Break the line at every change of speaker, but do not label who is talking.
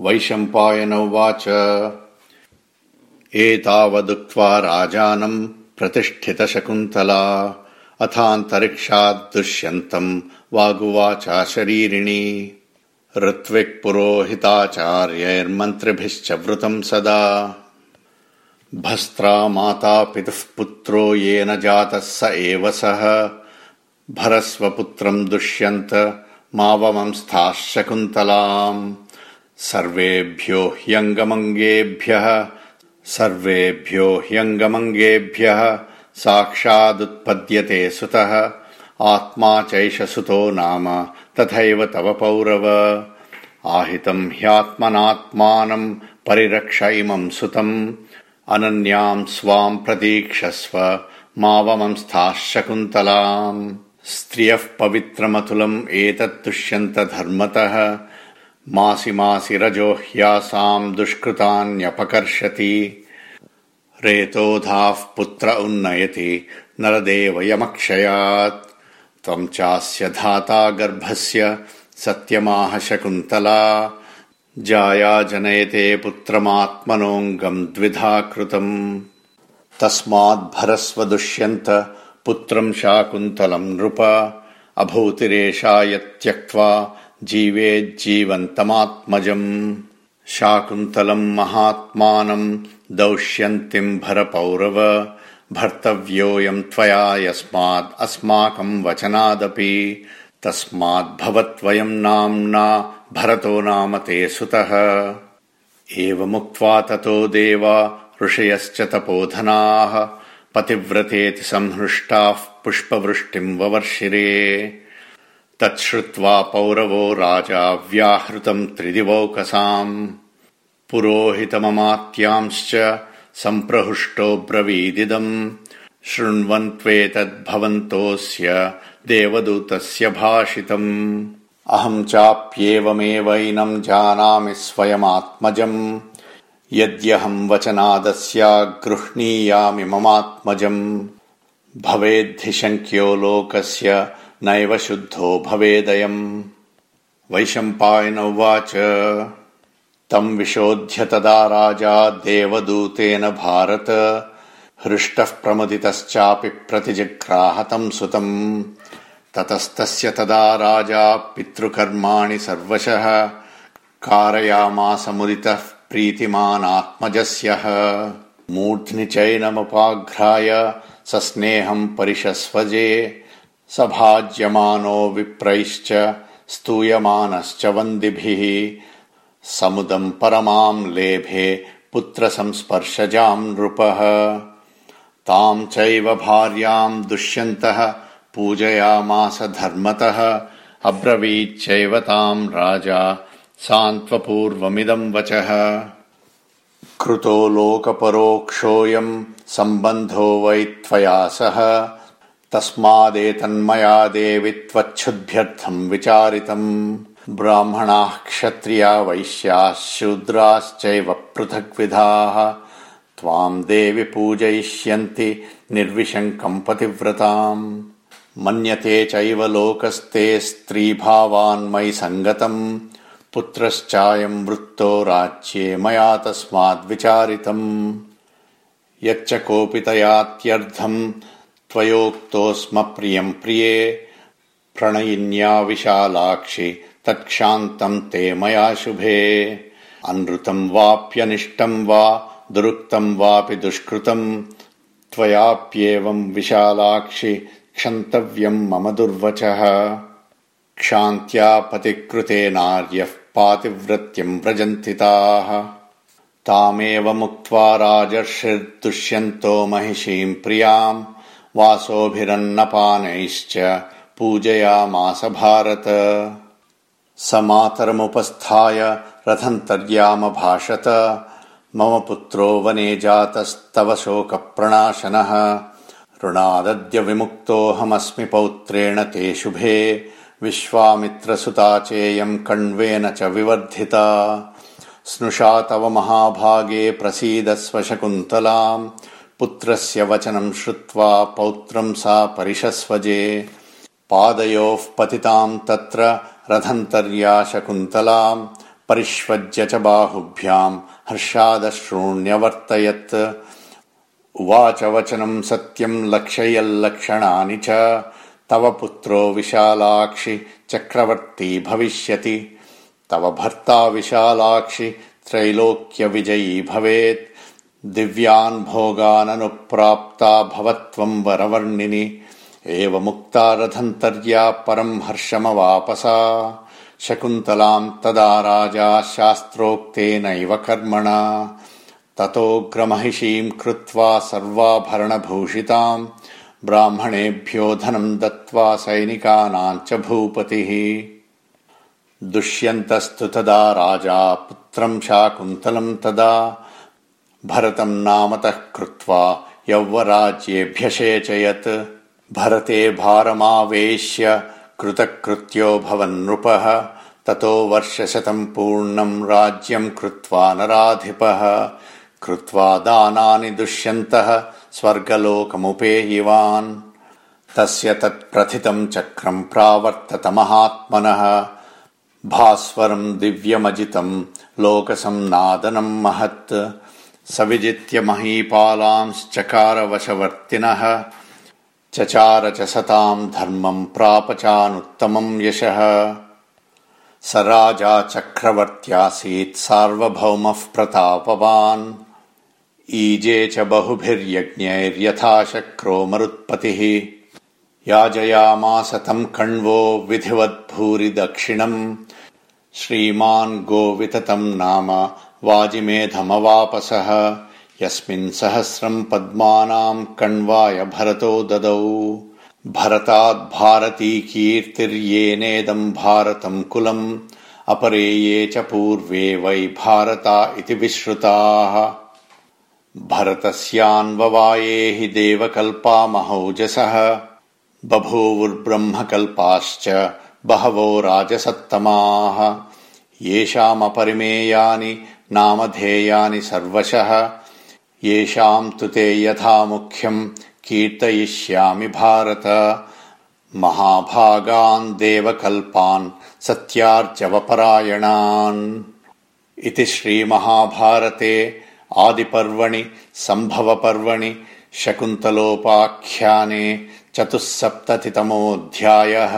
वैशम्पायन उवाच एतावदुक्त्वा राजानम् प्रतिष्ठितशकुन्तला। अथान्तरिक्षात् दुष्यन्तम् वागुवाचा शरीरिणी। ऋत्विक्पुरोहिताचार्यैर्मन्त्रिभिश्च वृतम् सदा। भस्त्रा माता पितुः पुत्रो येन जातः स एव सः। भरस्वपुत्रम् दुष्यन्त मावमंस्थाः शकुन्तलाम् सर्वेभ्यो ह्यङ्गमङ्गेभ्यः सर्वेभ्यो ह्यङ्गमङ्गेभ्यः साक्षादुत्पद्यते सुतः आत्मा चैष सुतो नाम तथैव तव पौरव। आहितम् ह्यात्मनात्मानम् परिरक्ष इमम् सुतम् अनन्याम् स्वाम् प्रतीक्षस्व शकुन्तलाम् स्त्रियः पवित्रमतुलम् एतत् तुष्यन्त धर्मतः मासि मासि रजो ह्यासाम् दुष्कृतान्यपकर्षति। रेतोधाः पुत्र उन्नयति नरदेवयमक्षयात् त्वम् चास्य धाता गर्भस्य सत्यमाह शकुन्तला। जाया जनयते पुत्रमात्मनोऽङ्गम् द्विधा कृतम् तस्माद्भरस्व दुष्यन्त पुत्रम् शाकुन्तलम् नृप। अभूतिरेषा यत्यक्त्वा जीवेज्जीवन्तमात्मजम् शाकुन्तलम् महात्मानम् दौष्यन्तिम् भरपौरव भर्तव्योऽयम् त्वया यस्मात् अस्माकम् वचनादपि तस्माद्भवत्वयम् नाम्ना भरतो नाम ते सुतः। एवमुक्त्वा ततो देवा ऋषयश्च तपोधनाः पतिव्रतेति संहृष्टाः पुष्पवृष्टिम् ववर्षिरे तच्छ्रुत्वा पौरवो राजा व्याहृतम् त्रिदिवौकसाम्। पुरोहितममात्यांश्च सम्प्रहृष्टो ब्रवीदिदम्। शृण्वन्त्वेतद्भवन्तोऽस्य देवदूतस्य भाषितम्। अहम् चाप्येवमेवैनम् जानामि स्वयमात्मजम्। यद्यहम् वचनादस्या गृह्णीयामि ममात्मजम्। भवेद्धि शङ्क्यो लोकस्य नैव शुद्धो भवेदयम्। वैशम्पायन उवाच। तम् विशोध्य तदा राजा देवदूतेन भारत। हृष्टः प्रमुदितश्चापि प्रतिजिघ्राहतम् सुतम्। ततस्तस्य तदा राजा पितृकर्माणि सर्वशः। कारयामासमुदितः प्रीतिमानात्मजस्यः। मूर्ध्नि चैनमुपाघ्राय सस्नेहम् परिशस्वजे सभाज्यमानो विप्रैश्च स्तूयमानश्च वन्दिभिः। समुदम् परमाम् लेभे पुत्रसंस्पर्शजाम् नृपः। ताम् चैव भार्याम् दुष्यन्तः पूजयामास धर्मतः। अब्रवीच्चैव ताम् राजा सान्त्वपूर्वमिदम् वचः। कृतो लोकपरोक्षोऽयम् सम्बन्धो वै त्वया सह तस्मादेतन्मया देवि त्वच्छुद्भ्यर्थम् विचारितम्। ब्राह्मणाः क्षत्रिया वैश्याः शूद्राश्चैव पृथग्विधाः त्वाम् देवि पूजयिष्यन्ति निर्विशङ्कम् पतिव्रताम्। मन्यते चैव लोकस्ते स्त्रीभावान्मयि सङ्गतम्। पुत्रश्चायम् वृत्तो राज्ये मया तस्माद्विचारितम् यच्च कोऽपि तयात्यर्थम् त्वयोक्तोऽस्म प्रियम् प्रिये प्रणयिन्या विशालाक्षि तत्क्षान्तम् ते मया शुभे। अनृतम् वाप्यनिष्टम् वा दुरुक्तम् वापि दुष्कृतम् त्वयाप्येवम् विशालाक्षि क्षन्तव्यम् मम दुर्वचः। क्षान्त्या पतिकृते नार्यः पातिव्रत्यम् व्रजन्ति ताः। तामेवमुक्त्वा राजर्षिर्दुष्यन्तो महिषीम् प्रियाम् वासोभिरन्नपानैश्च पूजयामास भारत। स मातरमुपस्थाय रथन्तर्यामभाषत मम पुत्रो वने जातस्तव शोकप्रणाशनः। ऋणादद्य विमुक्तोऽहमस्मि पौत्रेण ते शुभे। विश्वामित्रसुता चेयम् कण्वेन च विवर्धिता। स्नुषा तव महाभागे प्रसीदस्व शकुन्तलाम् पुत्रस्य वचनम् श्रुत्वा पौत्रम् सा परिशस्वजे पादयोः पतिताम् तत्र रथन्तर्या शकुन्तलाम् परिष्वज्य च बाहुभ्याम् हर्षादश्रूण्यवर्तयत्। उवाच वचनम् सत्यम् लक्षयल्लक्षणानि च। तव पुत्रो विशालाक्षि चक्रवर्ती भविष्यति। तव भर्ता विशालाक्षि त्रैलोक्यविजयी भवेत् दिव्यान् भोगाननुप्राप्ता भवत्वम् वरवर्णिनि एवमुक्ता रथन्तर्या परम् हर्षमवापसा। शकुन्तलाम् तदा राजा शास्त्रोक्तेनैव कर्मणा। ततोऽग्रमहिषीम् कृत्वा सर्वाभरणभूषिताम् ब्राह्मणेभ्यो धनम् दत्त्वा सैनिकानाम् च भूपतिः। दुष्यन्तस्तु तदा राजा पुत्रम् शाकुन्तलम् तदा भरतम् नामतः कृत्वा यौवराज्येभ्यषेचयत्। भरते भारमावेश्य कृतकृत्यो भवन्नृपः। ततो वर्षशतम् पूर्णम् राज्यम् कृत्वा नराधिपः। कृत्वा दानानि दुष्यन्तः स्वर्गलोकमुपेयिवान्। तस्य तत्प्रथितम् चक्रम् प्रावर्तत महात्मनः। भास्वरम् दिव्यमजितम् लोकसंनादनम् महत् स विजित्य महीपालांश्चकारवशवर्तिनः चचार च सताम् धर्मम् प्राप चानुत्तमम् यशः। स राजा चक्रवर्त्यासीत् सार्वभौमः प्रतापवान् ईजे च बहुभिर्यज्ञैर्यथा शक्रो मरुत्पतिः। याजयामास तम् कण्वो विधिवद्भूरि दक्षिणम् श्रीमान् गोविततम् नाम वाजिमेधमवापसः। यस्मिन् सहस्रम् पद्मानाम् कण्वाय भरतो ददौ। भरताद्भारती कीर्तिर्येनेदम् भारतम् कुलम्। अपरे ये च पूर्वे वै भारता इति विश्रुताः। भरतस्यान्ववाये हि देवकल्पा महौजसः बभूवुर्ब्रह्मकल्पाश्च बहवो राजसत्तमाः। येषामपरिमेयानि नामधेयानि सर्वशः। येषाम् तु ते यथा मुख्यम् कीर्तयिष्यामि भारत। महाभागान् देवकल्पान् सत्यार्जवपरायणान्। इति श्रीमहाभारते आदिपर्वणि सम्भवपर्वणि शकुन्तलोपाख्याने चतुःसप्ततितमोऽध्यायः